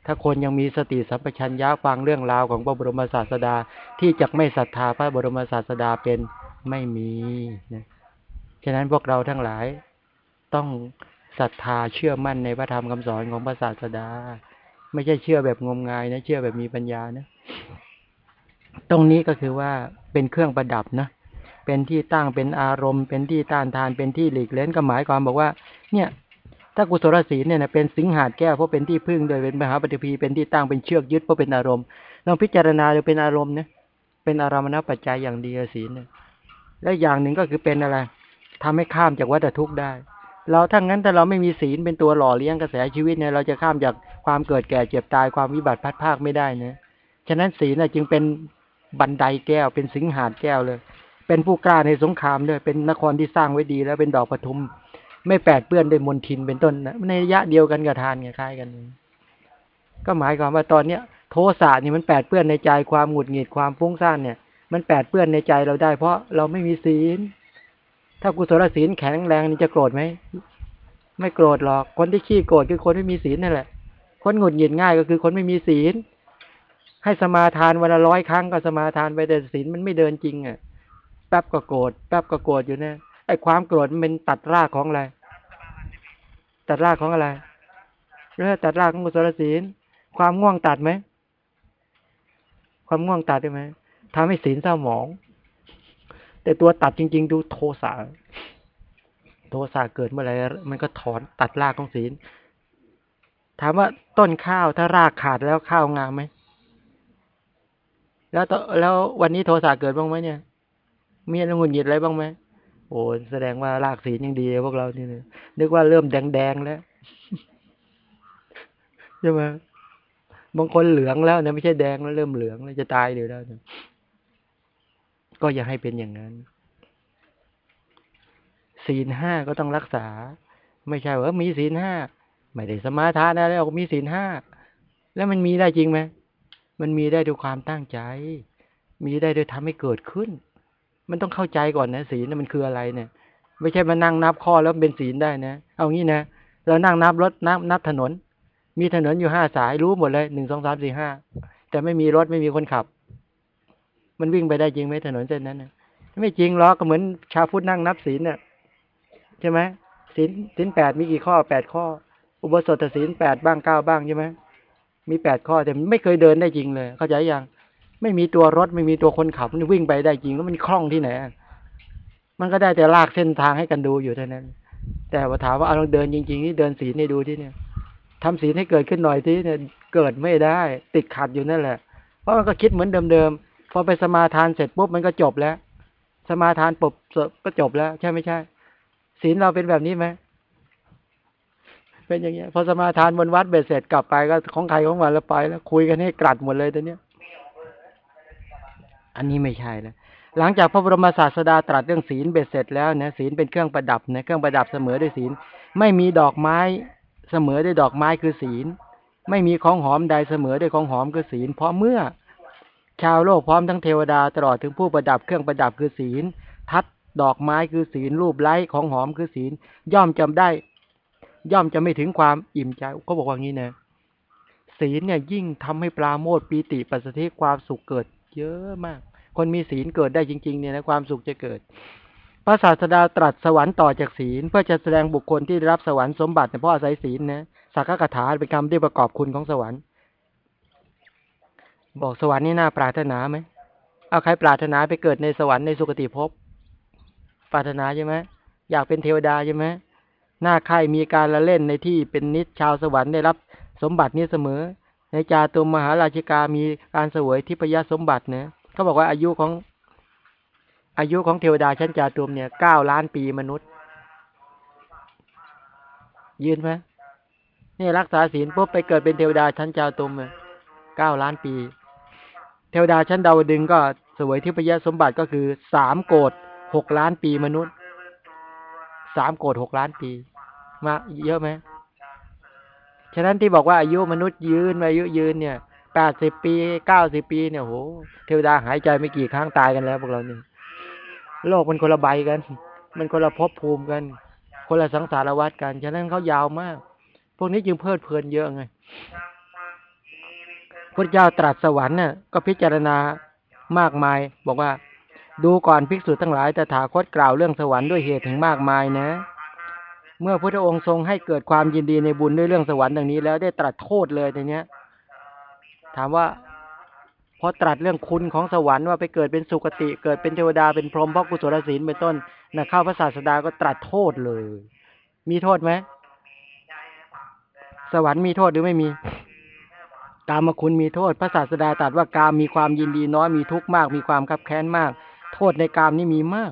ถ้าคนยังมีสติสัมปชัญญะฟังเรื่องราวของพระบรมศาสดาที่จะไม่ศรัทธาพระบรมศาสดาเป็น ไม่มีนะฉะนั้นพวกเราทั้งหลายต้องศรัทธาเชื่อมั่นในพระธรรมคำสอนของพระศาสดา ไม่ใช่เชื่อแบบงมงายนะ เชื่อแบบมีปัญญานะตรงนี้ก็คือว่าเป็นเครื่องประดับนะเป็นที่ตั้งเป็นอารมณ์ เป็นที่ต้านทานเป็นที่หลีกเล่นก็หมายความบอกว่า เนี่ย ถ้ากุศลศีลเนี่ยนะเป็นสิงหาดแก้วเพราะเป็นที่พึ่งโดยเป็นมหาปฏิพีเป็นที่ตั้งเป็นเชือกยึดเพราะเป็นอารมณ์ลองพิจารณาดูเป็นอารมณ์นะเป็นอารมณปัจจัยอย่างดีศีลเนี่ย และอย่างหนึ่งก็คือเป็นอะไรทำให้ข้ามจากวัฏทุกข์ได้ เราถ้างั้นถ้าเราไม่มีศีลเป็นตัวหล่อเลี้ยงกระแสชีวิตเนี่ยเราจะข้ามจากความเกิดแก่เจ็บตายความวิบัติพัดภาคไม่ได้นะฉะนั้นศีลน่ะจึงเป็นบันไดแก้ว เป็นสิงหาดแก้วเลย เป็นผู้กล้าในสงครามด้วยเป็นนครที่สร้างไว้ดี แล้วเป็นดอกปทุม ไม่แปดเปื้อนด้วยมลทินเป็นต้นนะในระยะเดียวกันกับทานคล้ายกัน ก็หมายความว่าตอนเนี้ยโทสะนี่มันแปดเปื้อนในใจความหงุดหงิดความฟุ้งซ่านเนี่ย มันแปดเปื้อนในใจเราได้ เพราะเราไม่มีศีล ถ้ากุศลศีลแข็งแรงนี่จะโกรธไหมไม่โกรธหรอก คนที่ขี้โกรธคือคนไม่มีศีลนั่นแหละ คนหงุดหงิดง่ายก็คือคนไม่มีศีล ให้สมาทานวันละร้อยครั้งก็สมาทานไปแต่ศีลมันไม่เดินจริงอะ แป๊บก็โกรธ แป๊บก็โกรธอยู่นี่ยไอ้ความโกรธมันเป็นตัดรากของอะไร ตัดรากของอะไรเรื่องตัดรากของกุศลศีล ความง่วงตัดไหม ความง่วงตัดได้ไหม ทำให้ศีลเศร้าหมอง แต่ตัวตัดจริง ๆ ดูโทสะโทสะเกิดเมื่อไรมันก็ถอนตัดรากของศีล ถามว่าต้นข้าวถ้ารากขาดแล้วข้าวงามไหมแล้วแล้ววันนี้โทสะเกิดบ้างไหมเนี่ย มีอะไรหงุดหงิดอะไรบ้างไหมโอ้แสดงว่ารากศีลยังดีพวกเรานี่เนี่ยนึกว่าเริ่มแดงๆแล้วใช่ไหมบางคนเหลืองแล้วเนี่ยไม่ใช่แดงแล้วเริ่มเหลืองแล้วจะตายเดี๋ยวแล้ว ก็อย่าให้เป็นอย่างนั้น ศีลห้าก็ต้องรักษา ไม่ใช่ว่ามีศีลห้าไม่ได้สมาทานอะไรหรอกมีศีลห้าแล้วมันมีได้จริงไหมมันมีได้ด้วยความตั้งใจ มีได้ด้วยทำให้เกิดขึ้น มันต้องเข้าใจก่อนนะศีลมันคืออะไรเนี่ย ไม่ใช่มานั่งนับข้อแล้วเป็นศีลได้นะเอางี้นะเรานั่งนับรถนับนับถนน มีถนนอยู่ห้าสายรู้หมดเลยหนึ่งสองสามสี่ห้าแต่ไม่มีรถไม่มีคนขับ มันวิ่งไปได้จริงไหมถนนเส้นนั้นนะไม่จริงหรอกก็เหมือนชาวพุทธนั่งนับศีลเนี่ยใช่ไหมศีลศีลแปดมีกี่ข้อแปดข้อ อุโบสถศีลแปดบ้างเก้าบ้างใช่ไหมมีแปดข้อแต่ไม่เคยเดินได้จริงเลย เข้าใจยังไม่มีตัวรถไม่มีตัวคนขับมันวิ่งไปได้จริงแล้วมันคล่องที่ไหนมันก็ได้แต่ลากเส้นทางให้กันดูอยู่เท่านั้น แต่ว่าถามว่าเอาลองเดินจริงๆนี่เดินศีลให้ดูที่เนี่ยทำศีลให้เกิดขึ้นหน่อยที่เนี่ยเกิดไม่ได้ ติดขัดอยู่นั่นแหละ เพราะมันก็คิดเหมือนเดิมๆ พอไปสมาทานเสร็จปุ๊บมันก็จบแล้ว สมาทานปุ๊บก็จบแล้ว ใช่ไม่ใช่ ศีลเราเป็นแบบนี้ไหมเป็นอย่างเงี้ย พอสมาทานบนวัดเบ็ดเสร็จกลับไปก็ของใครของมันแล้วไปแล้ว คุยกันให้กลัดหมดเลยตอนเนี้ย อันนี้ไม่ใช่แล้วหลังจากพระบรมศาสดาตรัสเรื่องศีลเบ็ดเสร็จแล้วเนี่ยศีลเป็นเครื่องประดับนะเครื่องประดับเสมอด้วยศีล ไม่มีดอกไม้เสมอด้วยดอกไม้คือศีล ไม่มีของหอมใดเสมอด้วยของหอมคือศีล เพราะเมื่อ ชาวโลกพร้อมทั้งเทวดาตลอดถึงผู้ประดับเครื่องประดับคือศีล ทัดดอกไม้คือศีลรูปไล้ของหอมคือศีล ย่อมจำได้ ย่อมจะไม่ถึงความอิ่มใจเขาบอกว่างี้นะศศีลเนี่ยยิ่งทำให้ปราโมทปีติปัสสติความสุขเกิด เยอะมาก คนมีศีลเกิดได้จริง ๆ เนี่ยนะความสุขจะเกิดพระศาสดาตรัสสวรรค์ต่อจากศีล เพื่อจะแสดงบุคคลที่ได้รับสวรรค์สมบัติเพราะอาศัยศีลนะสักขะคาถาเป็นคำที่ประกอบคุณของสวรรค์ บอกสวรรค์นี่น่าปรารถนาไหมเอาใครปรารถนาไปเกิดในสวรรค์ในสุคติภพปรารถนาใช่ไหมอยากเป็นเทวดาใช่ไหมหน้าใครมีการละเล่นในที่เป็นนิจชาวสวรรค์ได้รับสมบัตินี้เสมอ ในจาตุมมหาราชิกามีการเสวยทิพยสมบัติเนี่ยเขาบอกว่าอายุของอายุของเทวดาชั้นจาตุมเนี่ยเก้าล้านปีมนุษย์ ยืนไหมนี่รักษาศีลปุ๊บไปเกิดเป็นเทวดาชั้นจาตุมเลยเก้าล้านปี เทวดาชั้นดาวดึงก็สวยทิพยสมบัติก็คือสามโกดหกล้านปีมนุษย์สามโกดหกล้านปี มาเยอะไหมฉะนั้นที่บอกว่าอายุมนุษย์ยืนอายุยืนเนี่ยแปดสิบปีเก้าสิบปีเนี่ยโหเทวดาหายใจไม่กี่ครั้งตายกันแล้วพวกเรานี่โลกมันคนละใบกัน มันคนละภพภูมิกัน คนละสังสารวัฏกัน ฉะนั้นเขายาวมาก พวกนี้จึงเพลิดเพลินเยอะไง พระเจ้าตรัสสวรรค์เนี่ยก็พิจารณามากมาย บอกว่า ดูก่อนภิกษุทั้งหลายตถาคตกล่าวเรื่องสวรรค์ด้วยเหตุถึงมากมายนะ เมื่อพระองค์ทรงให้เกิดความยินดีในบุญด้วยเรื่องสวรรค์ดังนี้ แล้วได้ตรัสโทษเลยในเนี้ย ถามว่าพอตรัสเรื่องคุณของสวรรค์ว่าไปเกิดเป็นสุคติ เกิดเป็นเทวดาเป็นพรหมเพราะกุศลศีลเป็นต้นนะเข้าพระศาสดาก็ตรัสโทษเลย มีโทษไหมสวรรค์มีโทษหรือไม่มี กามคุณมีโทษ พระศาสดาตรัสว่ากามมีความยินดีน้อยมีทุกข์มาก มีความคับแค้นมาก โทษในกามนี่มีมาก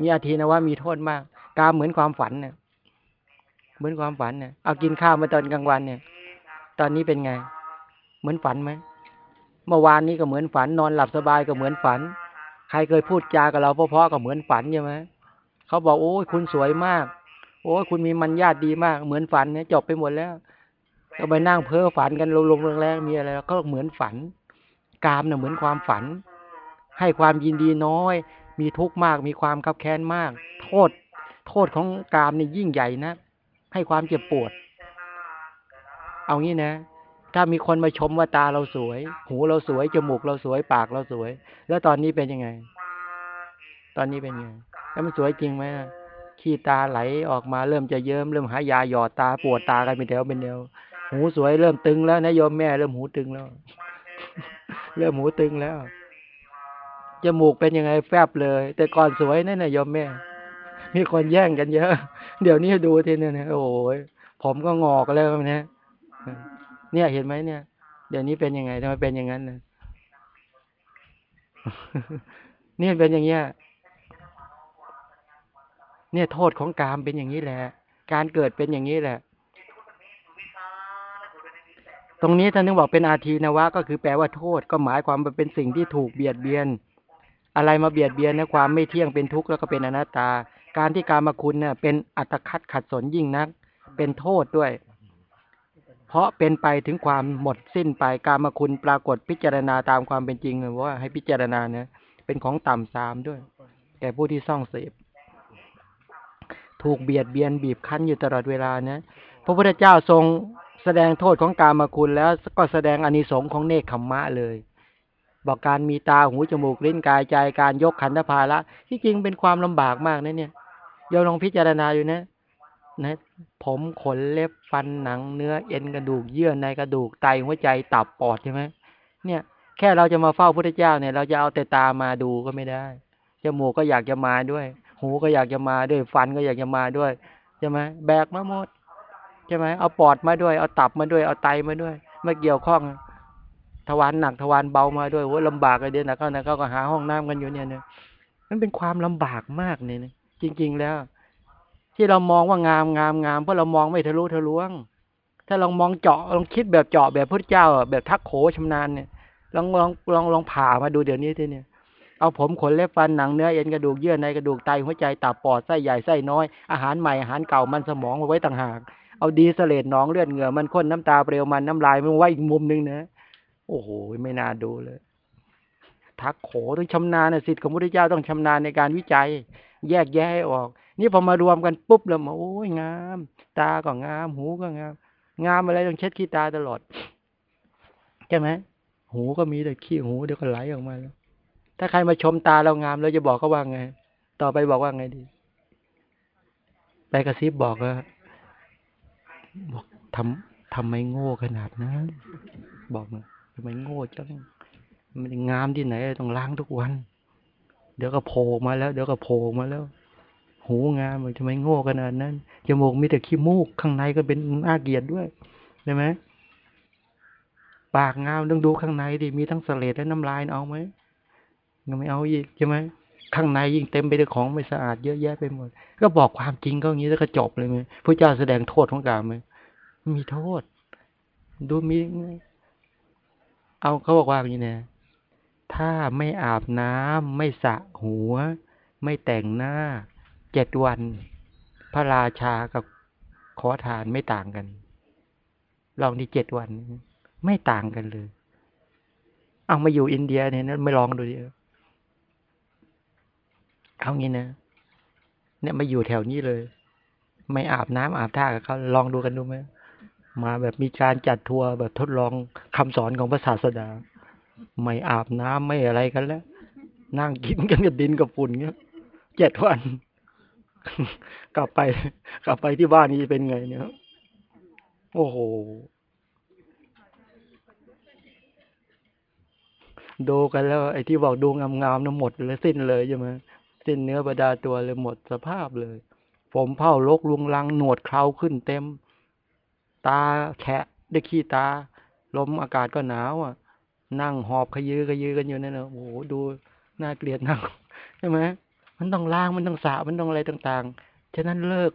มีอาทีนะว่ามีโทษมาก กามเหมือนความฝันเนี่ยเหมือนความฝันเนี่ยเอากินข้าวมาตอนกลางวันเนี่ย ตอนนี้เป็นไง เหมือนฝันไหมเมื่อวานนี้ก็เหมือนฝัน นอนหลับสบายก็เหมือนฝัน ใครเคยพูดจากับเราเพราะๆก็เหมือนฝันใช่ไหมเขาบอกโอ้ยคุณสวยมาก โอ้ยคุณมีมันญาติดีมาก เหมือนฝันเนี่ยจบไปหมดแล้ว ก็ไปนั่งเพ้อฝันกันลงๆแรงๆมีอะไรก็เหมือนฝัน กามน่ะเหมือนความฝัน ให้ความยินดีน้อย มีทุกข์มาก มีความคับแค้นมาก โทษ โทษของกามนี่ยิ่งใหญ่นะ ให้ความเจ็บปวด เอางี้นะ ถ้ามีคนมาชมว่าตาเราสวย หูเราสวย จมูกเราสวย ปากเราสวย แล้วตอนนี้เป็นยังไง ตอนนี้เป็นยังไง แล้วมันสวยจริงไหมล่ะขี้ตาไหลออกมาเริ่มจะเยิ้มเริ่มหายาหยอดตาปวดตากันเป็นแถวเป็นแนว หูสวยเริ่มตึงแล้วนะโยมแม่เริ่มหูตึงแล้ว เริ่มหูตึงแล้วจมูกเป็นยังไงแฟบเลย แต่ก่อนสวยนั่นนะโยมแม่ มีคนแย่งกันเยอะ เดี๋ยวนี้ดูทีเนี่ยนะโอ้ยผมก็งอกแล้วนะเนี่ยเห็นไหมเนี่ย เดี๋ยวนี้เป็นยังไงทำไมเป็นอย่างนั้นนะนี่เป็นอย่างเงี้ยเนี่ยโทษของกามเป็นอย่างนี้แหละ การเกิดเป็นอย่างนี้แหละ ตรงนี้ท่านนึกบอกเป็นอาทีนวะ ก็คือแปลว่าโทษ ก็หมายความว่าเป็นสิ่งที่ถูกเบียดเบียน อะไรมาเบียดเบียนนะความไม่เที่ยงเป็นทุกข์แล้วก็เป็นอนัตตา การที่การมาคุณเนี่ยเป็นอัตคัดขัดสนยิ่งนัก เป็นโทษด้วย เพราะเป็นไปถึงความหมดสิ้นไปการมาคุณปรากฏพิจารณาตามความเป็นจริงว่าให้พิจารณาเนี่ยเป็นของต่ำซามด้วย แก่ผู้ที่ซ่องเสพถูกเบียดเบียนบีบคั้นอยู่ตลอดเวลานะพระพุทธเจ้าทรง แสดงโทษของการมาคุณแล้วก็แสดงอนิสงส์ของเนคขมมะเลย บอกการมีตาหูจมูกลิ้นกายใจการยกขันธภาระที่จริงเป็นความลำบากมากนะเนี่ยโยมลองพิจารณาอยู่นะนะ ผมขนเล็บฟันหนังเนื้อเอ็นกระดูกเยื่อในกระดูกไตหัวใจตับปอดใช่ไหมเนี่ยแค่เราจะมาเฝ้าพระเจ้าเนี่ย เราจะเอาแต่ตามาดูก็ไม่ได้จมูกก็อยากจะมาด้วย หูก็อยากจะมาด้วยฟันก็อยากจะมาด้วยใช่ไหมแบกมาหมด ใช่ไหมเอาปอดมาด้วย เอาตับมาด้วย เอาไตมาด้วยมาเกี่ยวข้องทวารหนักทวารเบามาด้วยโอ้ลำบากเลยเดี๋ยวนะเขานะเขาก็หาห้องน้ำกันอยู่เนี่ยเนี่ยมันเป็นความลำบากมากเนี่ยจริง ๆ แล้ว ที่เรามองว่างามงามงามเพราะเรามองไม่ทะลุทะลวง ถ้าลองมองเจาะลองคิดแบบเจาะแบบพระเจ้าแบบทักโขชำนาญเนี่ยลองลองลองลองผ่ามาดูเดี๋ยวนี้ทีเนี่ยเอาผมขนเล็บฟันหนังเนื้อเอ็นกระดูกเยื่อในกระดูกไตหัวใจตับปอดไส้ใหญ่ไส้น้อยอาหารใหม่อาหารเก่ามันสมองมาไว้ต่างหาก เอาดีเสเลดหนองเลือดเหงื่อมันข้นน้ำตาเปรียวมันน้ำลายมันไว้อีกมุมหนึ่งนะ โอ้โห ไม่น่าดูเลย ทักโขต้องชำนาญนะสิทธิ์ของพระพุทธเจ้าต้องชำนาญในการวิจัย แยกแยะให้ออก นี่พอมารวมกันปุ๊บแล้วมาโอ้ยงาม ตาก็งาม หูก็งาม งามอะไรต้องเช็ดขี้ตาตลอดใช่ไหมหูก็มีแต่ขี้หูเดี๋ยวก็ไหลออกมาแล้ว ถ้าใครมาชมตาเรางามเราจะบอกเขาว่าไง ต่อไปบอกว่าไงดี ไปกระซิบบอกว่า บอกทำทำไมโง่ขนาดนั้น บอกมาทำไมโง่จังมันงามที่ไหนต้องล้างทุกวัน เดี๋ยวก็โผล่มาแล้ว เดี๋ยวก็โผล่มาแล้ว หูงามมันทำไมโง่ขนาดนั้นจมูกมีแต่ขี้มูกข้างในก็เป็นน่าเกลียดด้วยใช่ไหมปากงามต้องดูข้างในดิมีทั้งเสลดและน้ำลายเอาไหมยังไม่เอาอีกใช่ไหม ข้างในยิ่งเต็มไปด้วยของไม่สะอาดเยอะแยะไปหมด ก็บอกความจริงก็อย่างนี้แล้วก็จบเลยไหมพระเจ้าแสดงโทษของกามไหมมีโทษ ดูมี เอาเขาบอกว่าอย่างนี้นะถ้าไม่อาบน้ำไม่สระหัว ไม่แต่งหน้าเจ็ดวัน พระราชากับขอทานไม่ต่างกัน ลองที่เจ็ดวัน ไม่ต่างกันเลย เอามาอยู่อินเดียเนี่ยนะไม่ลองดูดิ เอางี้นะ เนี่ยมาอยู่แถวนี้เลย ไม่อาบน้ำอาบท่ากับเขาลองดูกันดูไหมมาแบบมีการจัดทัวร์แบบทดลองคำสอนของพระศาสดา ไม่อาบน้ำไม่อะไรกันแล้ว นั่งกินกันกับดินกับฝุ่นเงี้ยเจ็ดวัน กลับไป กลับไปที่บ้านนี้เป็นไงเนี่ยโอ้โห ดูกันแล้ว ไอ้ที่บอกดูงามๆนะหมดเลยสิ้นเลยใช่ไหม สิ้นเนื้อประดาตัวเลยหมดสภาพเลย ผมเผาลกลุงลังหนวดเคราขึ้นเต็ม ตาแฉะได้ขี้ตา ลมอากาศก็หนาวอะ นั่งหอบขยือขยือกันอยู่นั่นนะโอ้โหดูน่าเกลียดนั่งใช่ไหมมันต้องล้างมันต้องสระมันต้องอะไรต่างๆ ฉะนั้นเลิก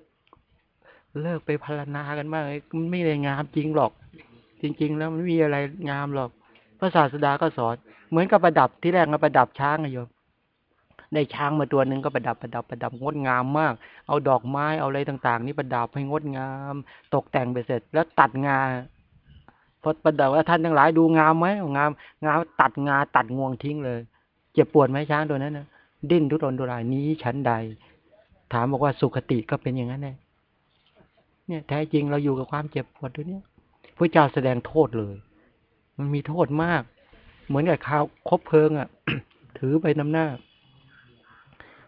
เลิกไปพารณากันมากเลยมันไม่ได้งามจริงหรอก จริง ๆ แล้วมันไม่มีอะไรงามหรอกพระศาสดาก็สอน เหมือนกับประดับที่แรกก็ประดับช้างอะโยม ได้ช้างมาตัวหนึ่งก็ประดับประดับประดับงดงามมาก เอาดอกไม้เอาอะไรต่าง ๆ นี่ประดับให้งดงาม ตกแต่งไปเสร็จ แล้วตัดงาพอประดับว่าท่านทั้งหลายดูงามไหมงามงามตัดงาตัดงวงทิ้งเลย เจ็บปวดไหมช้างตัวนั้นนะดิ้นทุรนทุรายนี้ชั้นใด ถามบอกว่าสุขติก็เป็นอย่างนั้นแน่เนี่ยแท้จริงเราอยู่กับความเจ็บปวดตัวเนี้ยพระเจ้าแสดงโทษเลย มันมีโทษมาก เหมือนกับข้าวคบเพลิงอะ ถือไปนำหน้า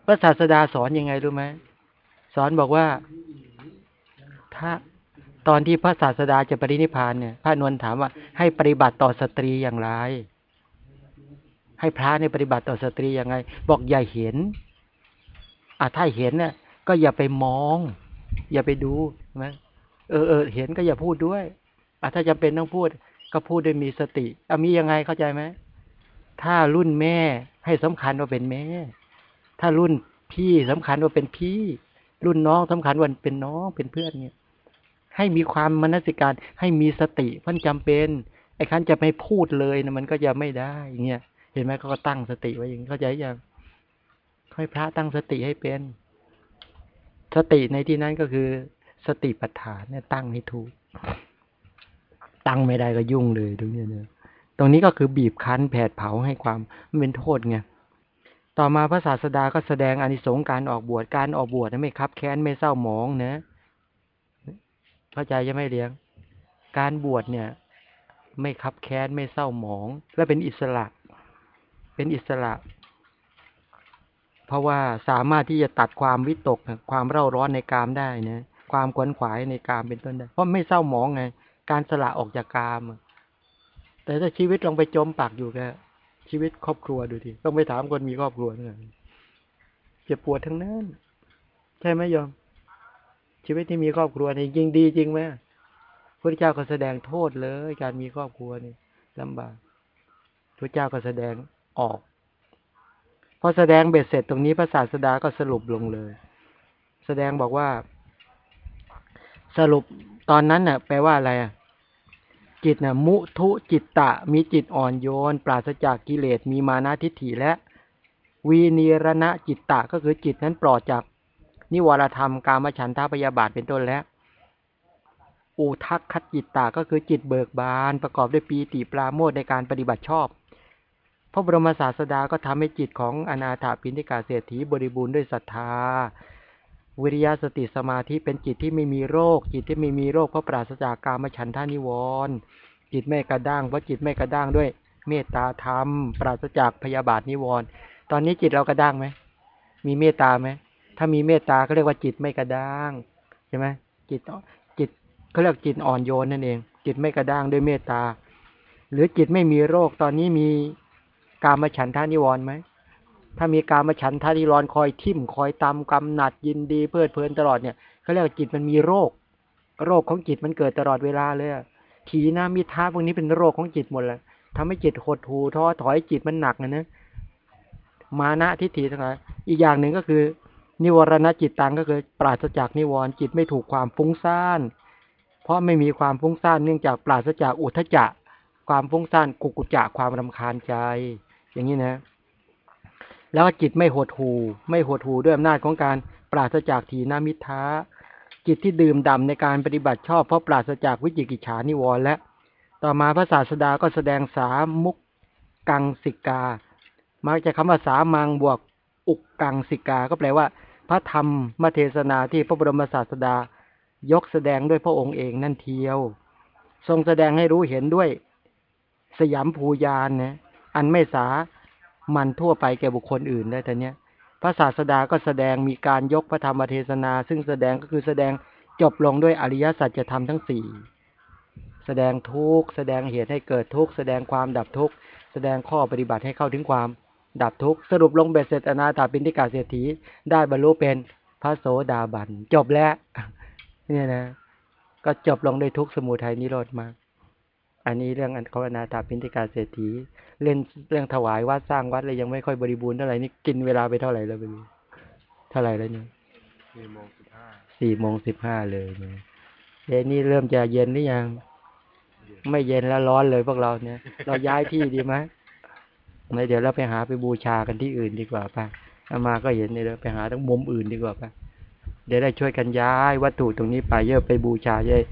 พระศาสดาสอนยังไงรู้ไหมสอนบอกว่า ถ้าตอนที่พระศาสดาจะปรินิพานเนี่ย พระนวลถามว่า ให้ปฏิบัติต่อสตรีอย่างไร ให้พระในปฏิบัติต่อสตรีอย่างไรบอกอย่าเห็นอะถ้าเห็นเนี่ยก็อย่าไปมอง อย่าไปดูใช่ไหมเออเออเห็นก็อย่าพูดด้วยอะถ้าจำเป็นต้องพูด ก็พูดด้วยมีสติอะมียังไงเข้าใจไหมถ้ารุ่นแม่ให้สำคัญว่าเป็นแม่ ถ้ารุ่นพี่สำคัญว่าเป็นพี่ รุ่นน้องสำคัญว่าเป็นน้องเป็นเพื่อนเนี่ย ให้มีความมนสิการ ให้มีสติเพราะจำเป็นไอ้คันจะไม่พูดเลยนะมันก็จะไม่ได้เงี้ยเห็นไหมเขาก็ตั้งสติไว้อย่างเข้าใจยังให้พระตั้งสติให้เป็น สติในที่นั้นก็คือสติปัฏฐานเนี่ยตั้งให้ถูก ตั้งไม่ได้ก็ยุ่งเลยตรงนี้เนี่ยตรงนี้ก็คือบีบคั้นแผดเผาให้ความมันเป็นโทษไง ต่อมาพระศาสดาก็แสดงอนิสงส์การออกบวชการออกบวชไม่คับแค้นไม่เศร้าหมองเนะเข้าใจใช่ไหมเลี้ยง การบวชเนี่ย ไม่คับแค้นไม่เศร้าหมอง และเป็นอิสระ เป็นอิสระ เพราะว่าสามารถที่จะตัดความวิตกความเร่าร้อนในกามได้นะความขวนขวายในกามเป็นต้นได้ เพราะไม่เศร้าหมองไง การสละออกจากกาม แต่ถ้าชีวิตลงไปจมปักอยู่กับ ชีวิตครอบครัวดูดิต้องไปถามคนมีครอบครัวเนี่ยเจ็บปวดทั้งนั้น ใช่ไหมยอม ชีวิตที่มีครอบครัวนี่จริงดีจริงไหมพระเจ้าก็แสดงโทษเลย การมีครอบครัวนี่ลำบากพระเจ้าก็แสดงออกพอแสดงเบ็ดเสร็จตรงนี้พระศาสดาก็สรุปลงเลย แสดงบอกว่า สรุปตอนนั้นน่ะ แปลว่าอะไรอะ จิตนะมุทุจิตตะ มีจิตอ่อนโยน ปราศจากกิเลสมีมานะทิฏฐิและ วีนีรณะจิตตะก็คือจิตนั้นปลอดจาก นิวรธรรมกามฉันทาพยาบาทเป็นต้นแล้วอุทักขจิตตาก็คือจิตเบิกบานประกอบด้วยปีติปราโมทในการปฏิบัติชอบ พระบรมศาสดาก็ทำให้จิตของอนาถาปิณฑิกาเศรษฐีบริบูรณ์ด้วยศรัทธา วิริยะสติสมาธิเป็นจิตที่ไม่มีโรค จิตที่ไม่มีโรคเพราะปราศจากกามฉันทานิวรณ์จิตไม่กระด้างเพราะจิตไม่กระด้างด้วยเมตตาธรรม ปราศจากพยาบาทนิวรณ์ตอนนี้จิตเรากระด้างไหมมีเมตตาไหมถ้ามีเมตตาก็เรียกว่าจิตไม่กระด้างใช่ไหมจิตจิตเขาเรียกจิตอ่อนโยนนั่นเอง จิตไม่กระด้างด้วยเมตตา หรือจิตไม่มีโรคตอนนี้มีกามฉันทานิวรณ์ไหม ถ้ามีการมาฉันทานิวรณ์คอยทิ่มคอยตำกำหนัดยินดีเพลิดเพลินตลอดเนี่ยเขาเรียกว่าจิตมันมีโรค โรคของจิตมันเกิดตลอดเวลาเลยถีนามิท้าพวกนี้เป็นโรคของจิตหมดเลยทำให้จิตหดหูท้อถอยจิตมันหนักนะนะมานะทิฏฐิทั้งหลายอีกอย่างหนึ่งก็คือ นิวรณจิตตังก็คือปราศจากนิวรณ์จิตไม่ถูกความฟุ้งซ่าน เพราะไม่มีความฟุ้งซ่านเนื่องจากปราศจากอุทจจะความฟุ้งซ่านกุกุจจะความรำคาญใจ อย่างนี้นะ แล้วก็จิตไม่หดหูไม่หดหูด้วยอำนาจของการปราศจากถีนามิท้าจิตที่ดื่มด่ำในการปฏิบัติชอบเพราะปราศจากวิจิกิจฉานิวรณ์และ ต่อมาพระศาสดาก็แสดงสามุกกังสิกา มักจะคำว่าสามังบวกอุกกังสิกา ก็แปลว่า พระธรรมมเทศนาที่พระบรมศาสดายกแสดงด้วยพระองค์เองนั่นเทียว ทรงแสดงให้รู้เห็นด้วย สยามภูยานนะอันไม่สา มันทั่วไปแก่บุคคลอื่นได้แต่เนี้ยพระศาสดาก็แสดงมีการยกพระธรรมเทศนา ซึ่งแสดงก็คือแสดงจบลงด้วยอริยสัจธรรมทั้งสี่แสดงทุกแสดงเหตุให้เกิดทุกแสดงความดับทุกแสดงข้อปฏิบัติให้เข้าถึงความดับทุกสรุปลงเบ็ดเสร็จอนาถาปินทิกาเศรษฐีได้บรรลุเป็นพระโสดาบัน จบแล้ว เนี่ยนะ ก็จบลงด้วยทุกสมุทัยนิโรธมาก อันนี้เรื่องอันเขาอนาถาปินทิกาเศรษฐี เล่นเรื่องถวายวัดสร้างวัดเลยยังไม่ค่อยบริบูรณ์เท่าไหร่นี่กินเวลาไปเท่าไหร่แล้วไม่รู้เท่าไหร่แล้วเนี่ยสี่โมงสิบห้าสี่โมงสิบห้าเลยเนี่ยเดี๋ยวนี้เริ่มจะเย็นหรือยัง ไม่เย็นแล้วร้อนเลยพวกเราเนี่ย เราย้ายที่ดีไหมไม่เดี๋ยวเราไปหาไปบูชากันที่อื่นดีกว่าป่ะอามาก็เห็นเนี่ยเราไปหาทั้งมุมอื่นดีกว่าป่ะเดี๋ยวได้ช่วยกันย้ายวัตถุตรงนี้ไปเยอะไปบูชาเยอะ